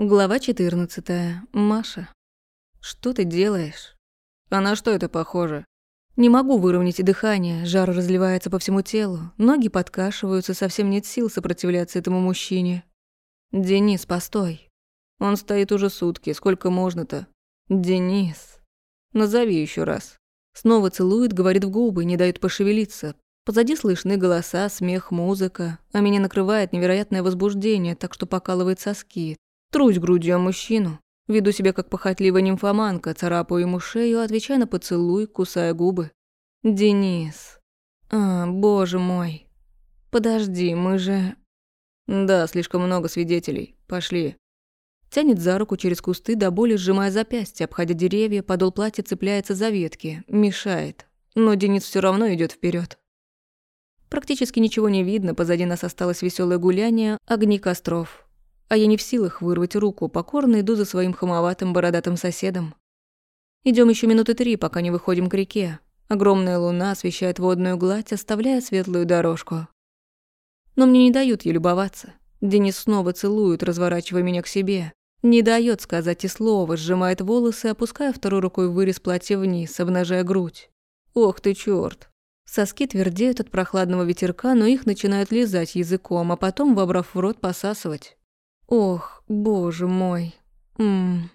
Глава 14. Маша. Что ты делаешь? А на что это похоже? Не могу выровнять дыхание, жар разливается по всему телу, ноги подкашиваются, совсем нет сил сопротивляться этому мужчине. Денис, постой. Он стоит уже сутки, сколько можно-то? Денис. Назови еще раз. Снова целует, говорит в губы, не дает пошевелиться. Позади слышны голоса, смех, музыка, а меня накрывает невероятное возбуждение, так что покалывает соски, Трусь грудью мужчину. Веду себя как похотливая нимфоманка, царапаю ему шею, отвечая на поцелуй, кусая губы. «Денис. А, боже мой. Подожди, мы же...» «Да, слишком много свидетелей. Пошли». Тянет за руку через кусты, до боли сжимая запястье, обходя деревья, подол платья цепляется за ветки, мешает. Но Денис все равно идет вперед. Практически ничего не видно, позади нас осталось веселое гуляние, огни костров а я не в силах вырвать руку, покорно иду за своим хамоватым бородатым соседом. Идем еще минуты три, пока не выходим к реке. Огромная луна освещает водную гладь, оставляя светлую дорожку. Но мне не дают ей любоваться. Денис снова целует, разворачивая меня к себе. Не дает сказать и слова, сжимает волосы, опуская второй рукой вырез платья вниз, обнажая грудь. Ох ты чёрт. Соски твердеют от прохладного ветерка, но их начинают лизать языком, а потом, вобрав в рот, посасывать. Ох, боже мой. Ммм.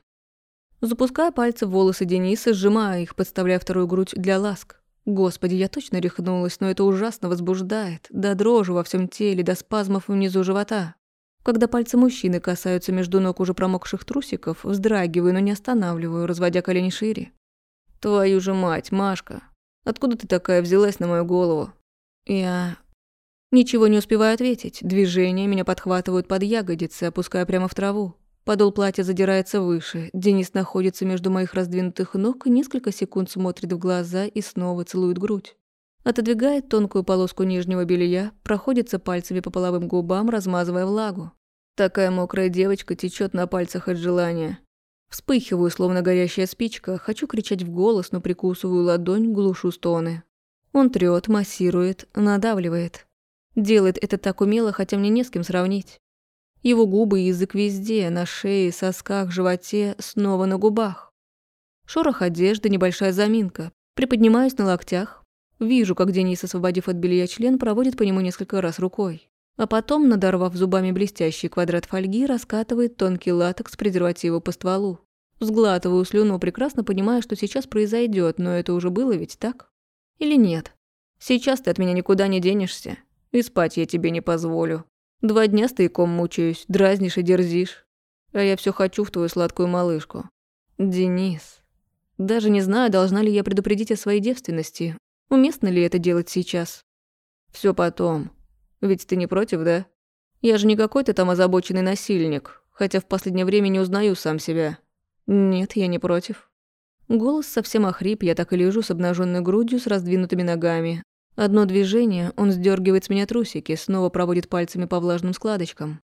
Запускаю пальцы в волосы Дениса, сжимая их, подставляя вторую грудь для ласк. Господи, я точно рехнулась, но это ужасно возбуждает. До дрожи во всем теле, до спазмов внизу живота. Когда пальцы мужчины касаются между ног уже промокших трусиков, вздрагиваю, но не останавливаю, разводя колени шире. «Твою же мать, Машка! Откуда ты такая взялась на мою голову?» «Я... Ничего не успеваю ответить. Движения меня подхватывают под ягодицы, опуская прямо в траву. Подол платья задирается выше. Денис находится между моих раздвинутых ног и несколько секунд смотрит в глаза и снова целует грудь. Отодвигает тонкую полоску нижнего белья, проходится пальцами по половым губам, размазывая влагу. Такая мокрая девочка течет на пальцах от желания. Вспыхиваю, словно горящая спичка, хочу кричать в голос, но прикусываю ладонь, глушу стоны. Он трёт, массирует, надавливает. Делает это так умело, хотя мне не с кем сравнить. Его губы и язык везде, на шее, сосках, животе, снова на губах. Шорох одежды, небольшая заминка. Приподнимаюсь на локтях. Вижу, как Денис, освободив от белья член, проводит по нему несколько раз рукой. А потом, надорвав зубами блестящий квадрат фольги, раскатывает тонкий латекс презерватива по стволу. Сглатываю слюну, прекрасно понимая, что сейчас произойдет, но это уже было ведь так? Или нет? Сейчас ты от меня никуда не денешься. И спать я тебе не позволю. Два дня стояком мучаюсь, дразнишь и дерзишь. А я все хочу в твою сладкую малышку. Денис. Даже не знаю, должна ли я предупредить о своей девственности. Уместно ли это делать сейчас? Все потом. Ведь ты не против, да? Я же не какой-то там озабоченный насильник, хотя в последнее время не узнаю сам себя. Нет, я не против. Голос совсем охрип, я так и лежу с обнаженной грудью, с раздвинутыми ногами, Одно движение, он сдергивает с меня трусики, снова проводит пальцами по влажным складочкам.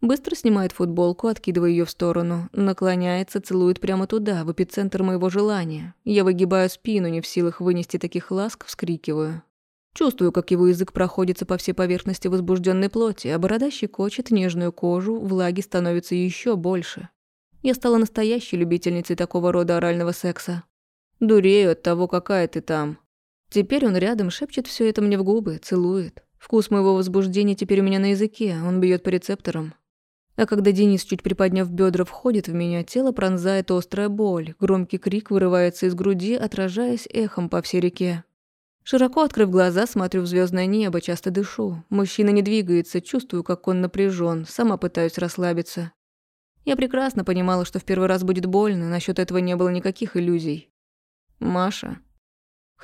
Быстро снимает футболку, откидывая ее в сторону, наклоняется, целует прямо туда, в эпицентр моего желания. Я выгибаю спину, не в силах вынести таких ласк, вскрикиваю. Чувствую, как его язык проходится по всей поверхности возбужденной плоти, а борода щекочет нежную кожу, влаги становится еще больше. Я стала настоящей любительницей такого рода орального секса. Дурею от того, какая ты там. Теперь он рядом шепчет все это мне в губы, целует. Вкус моего возбуждения теперь у меня на языке, он бьет по рецепторам. А когда Денис, чуть приподняв бедра, входит в меня, тело пронзает острая боль, громкий крик вырывается из груди, отражаясь эхом по всей реке. Широко открыв глаза, смотрю в звездное небо, часто дышу. Мужчина не двигается, чувствую, как он напряжен, сама пытаюсь расслабиться. Я прекрасно понимала, что в первый раз будет больно, насчет этого не было никаких иллюзий. «Маша»,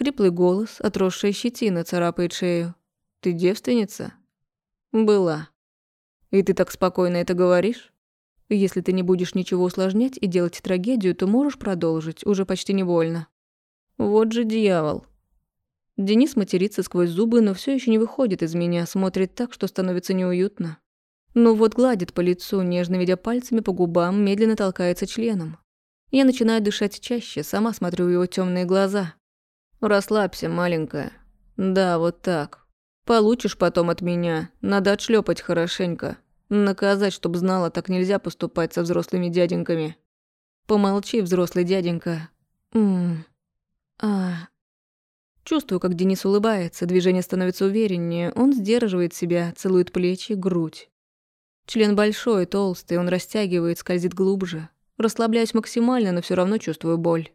Хриплый голос, отросшая щетина царапает шею. «Ты девственница?» «Была». «И ты так спокойно это говоришь?» «Если ты не будешь ничего усложнять и делать трагедию, то можешь продолжить, уже почти не больно». «Вот же дьявол». Денис матерится сквозь зубы, но все еще не выходит из меня, смотрит так, что становится неуютно. Ну вот гладит по лицу, нежно ведя пальцами по губам, медленно толкается членом. Я начинаю дышать чаще, сама смотрю в его темные глаза. «Расслабься, маленькая. Да, вот так. Получишь потом от меня. Надо отшлепать хорошенько. Наказать, чтоб знала, так нельзя поступать со взрослыми дяденьками. Помолчи, взрослый дяденька. Ммм. А. Чувствую, как Денис улыбается, движение становится увереннее, он сдерживает себя, целует плечи, грудь. Член большой, толстый, он растягивает, скользит глубже. Расслабляюсь максимально, но все равно чувствую боль.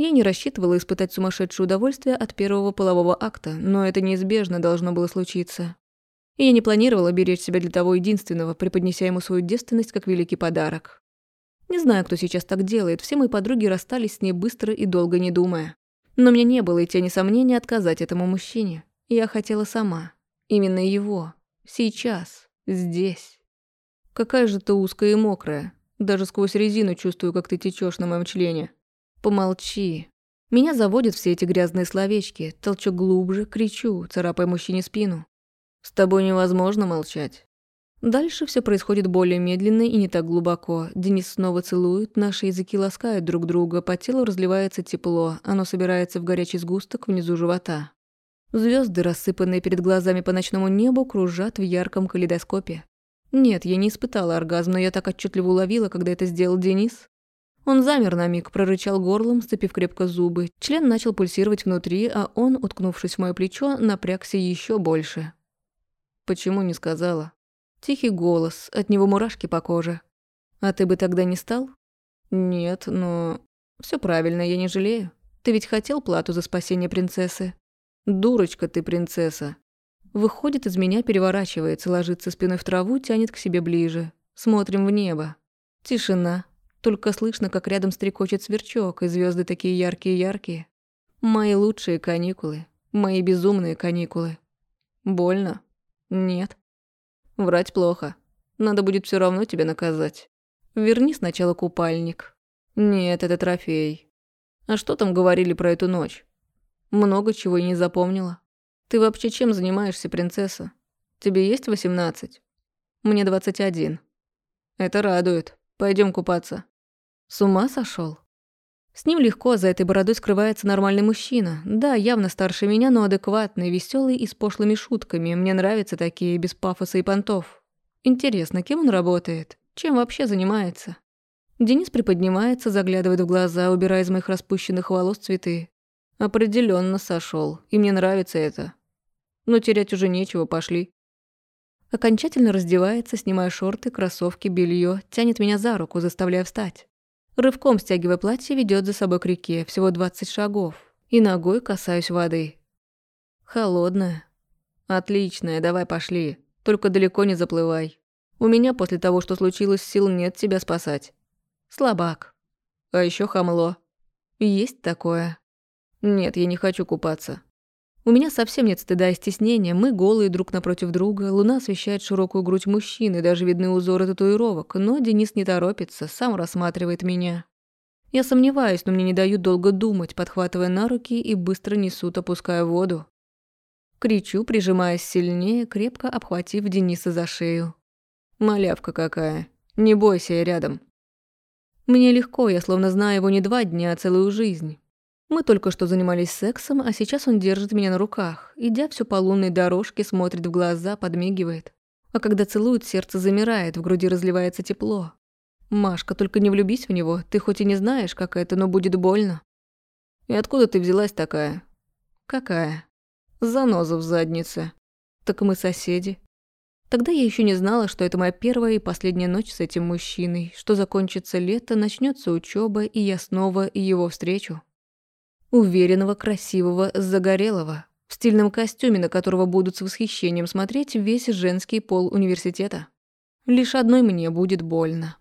Я не рассчитывала испытать сумасшедшее удовольствие от первого полового акта, но это неизбежно должно было случиться. И я не планировала беречь себя для того единственного, преподнеся ему свою девственность как великий подарок. Не знаю, кто сейчас так делает, все мои подруги расстались с ней быстро и долго не думая. Но мне не было и тени сомнения отказать этому мужчине. Я хотела сама. Именно его. Сейчас. Здесь. Какая же ты узкая и мокрая. Даже сквозь резину чувствую, как ты течешь на моем члене. Помолчи. Меня заводят все эти грязные словечки. Толчу глубже, кричу, царапая мужчине спину. С тобой невозможно молчать. Дальше все происходит более медленно и не так глубоко. Денис снова целует, наши языки ласкают друг друга, по телу разливается тепло, оно собирается в горячий сгусток внизу живота. Звезды, рассыпанные перед глазами по ночному небу, кружат в ярком калейдоскопе. Нет, я не испытала оргазм, но я так отчетливо уловила, когда это сделал Денис. Он замер на миг, прорычал горлом, сцепив крепко зубы. Член начал пульсировать внутри, а он, уткнувшись в мое плечо, напрягся еще больше. Почему не сказала? Тихий голос, от него мурашки по коже. А ты бы тогда не стал? Нет, но... все правильно, я не жалею. Ты ведь хотел плату за спасение принцессы? Дурочка ты, принцесса. Выходит из меня, переворачивается, ложится спиной в траву, тянет к себе ближе. Смотрим в небо. Тишина. Только слышно, как рядом стрекочет сверчок, и звезды такие яркие-яркие. Мои лучшие каникулы. Мои безумные каникулы. Больно? Нет. Врать плохо. Надо будет все равно тебя наказать. Верни сначала купальник. Нет, это трофей. А что там говорили про эту ночь? Много чего и не запомнила. Ты вообще чем занимаешься, принцесса? Тебе есть восемнадцать? Мне двадцать один. Это радует. Пойдем купаться. С ума сошел? С ним легко, за этой бородой скрывается нормальный мужчина. Да, явно старше меня, но адекватный, веселый и с пошлыми шутками. Мне нравятся такие, без пафоса и понтов. Интересно, кем он работает? Чем вообще занимается? Денис приподнимается, заглядывает в глаза, убирая из моих распущенных волос цветы. Определенно сошел, и мне нравится это. Но терять уже нечего, пошли. Окончательно раздевается, снимая шорты, кроссовки, белье, тянет меня за руку, заставляя встать. Рывком стягивая платье, ведет за собой к реке, всего 20 шагов. И ногой касаюсь воды. Холодная. Отличная, давай пошли. Только далеко не заплывай. У меня после того, что случилось, сил нет тебя спасать. Слабак. А еще хамло. Есть такое. Нет, я не хочу купаться. У меня совсем нет стыда и стеснения, мы голые друг напротив друга, луна освещает широкую грудь мужчины, даже видны узоры татуировок, но Денис не торопится, сам рассматривает меня. Я сомневаюсь, но мне не дают долго думать, подхватывая на руки и быстро несут, опуская воду. Кричу, прижимаясь сильнее, крепко обхватив Дениса за шею. «Малявка какая! Не бойся, я рядом!» Мне легко, я словно знаю его не два дня, а целую жизнь. Мы только что занимались сексом, а сейчас он держит меня на руках. Идя все по лунной дорожке, смотрит в глаза, подмигивает. А когда целует, сердце замирает, в груди разливается тепло. «Машка, только не влюбись в него. Ты хоть и не знаешь, как это, но будет больно». «И откуда ты взялась такая?» «Какая?» «Заноза в заднице». «Так мы соседи». Тогда я еще не знала, что это моя первая и последняя ночь с этим мужчиной, что закончится лето, начнется учеба, и я снова его встречу. Уверенного, красивого, загорелого, в стильном костюме, на которого будут с восхищением смотреть весь женский пол университета. Лишь одной мне будет больно.